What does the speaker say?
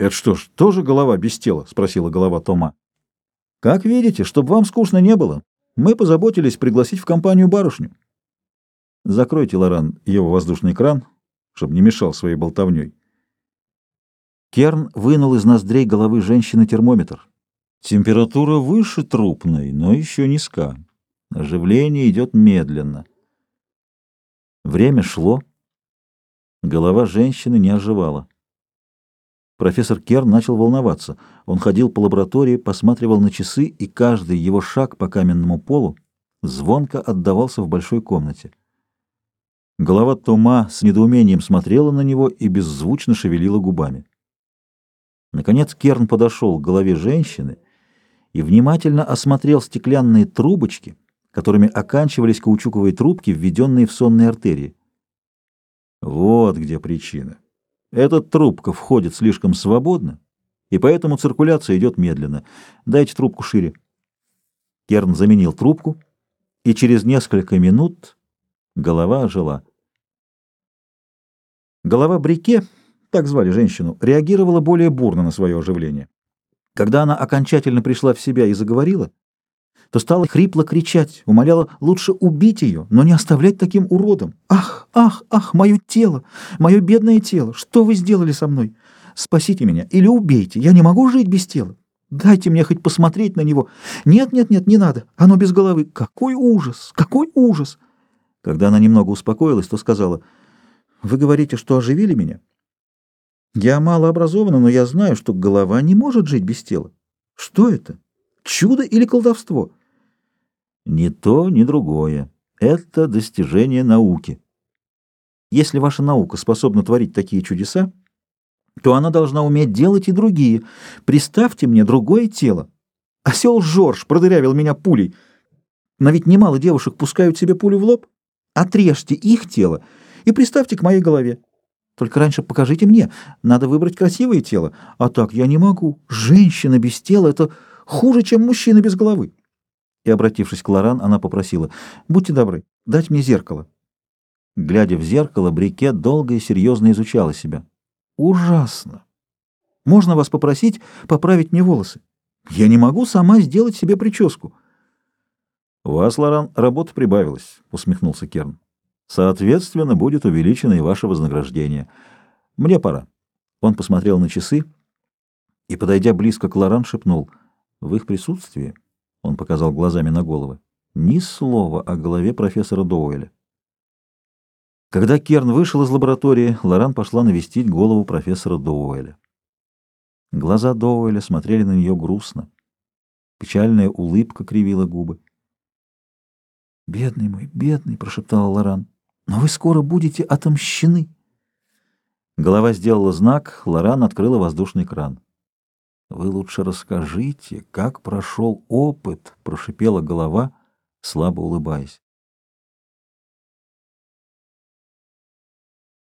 «Это что ж, тоже голова без тела?» — спросила голова Тома. «Как видите, чтобы вам скучно не было, мы позаботились пригласить в компанию барышню». «Закройте, Лоран, его воздушный кран, чтобы не мешал своей болтовней». Керн вынул из ноздрей головы женщины термометр. Температура выше трупной, но еще низка. Оживление идет медленно. Время шло. Голова женщины не оживала. Профессор Керн начал волноваться. Он ходил по лаборатории, посматривал на часы, и каждый его шаг по каменному полу звонко отдавался в большой комнате. Голова Тома с недоумением смотрела на него и беззвучно шевелила губами. Наконец Керн подошел к голове женщины и внимательно осмотрел стеклянные трубочки, которыми оканчивались каучуковые трубки, введенные в сонные артерии. Вот где причина. Эта трубка входит слишком свободно, и поэтому циркуляция идет медленно. Дайте трубку шире. Керн заменил трубку, и через несколько минут голова ожила. Голова Брике, так звали женщину, реагировала более бурно на свое оживление. Когда она окончательно пришла в себя и заговорила, то стала хрипло кричать, умоляла лучше убить ее, но не оставлять таким уродом. «Ах, ах, ах, мое тело, мое бедное тело, что вы сделали со мной? Спасите меня или убейте, я не могу жить без тела. Дайте мне хоть посмотреть на него. Нет, нет, нет, не надо, оно без головы. Какой ужас, какой ужас!» Когда она немного успокоилась, то сказала, «Вы говорите, что оживили меня?» «Я мало образована, но я знаю, что голова не может жить без тела. Что это? Чудо или колдовство?» Ни то, ни другое. Это достижение науки. Если ваша наука способна творить такие чудеса, то она должна уметь делать и другие. Приставьте мне другое тело. Осел Жорж продырявил меня пулей. Но ведь немало девушек пускают себе пулю в лоб. Отрежьте их тело и приставьте к моей голове. Только раньше покажите мне. Надо выбрать красивое тело. А так я не могу. Женщина без тела — это хуже, чем мужчина без головы и, обратившись к Лоран, она попросила, «Будьте добры, дать мне зеркало». Глядя в зеркало, Брике долго и серьезно изучала себя. «Ужасно! Можно вас попросить поправить мне волосы? Я не могу сама сделать себе прическу». «У вас, Лоран, работа прибавилась», — усмехнулся Керн. «Соответственно, будет увеличено и ваше вознаграждение. Мне пора». Он посмотрел на часы и, подойдя близко к Лоран, шепнул, «В их присутствии...» Он показал глазами на головы. Ни слова о голове профессора Доуэля. Когда Керн вышел из лаборатории, Лоран пошла навестить голову профессора Доуэля. Глаза Доуэля смотрели на нее грустно. Печальная улыбка кривила губы. «Бедный мой, бедный!» — прошептала Лоран. «Но вы скоро будете отомщены!» Голова сделала знак, Лоран открыла воздушный кран. Вы лучше расскажите, как прошел опыт, прошипела голова, слабо улыбаясь.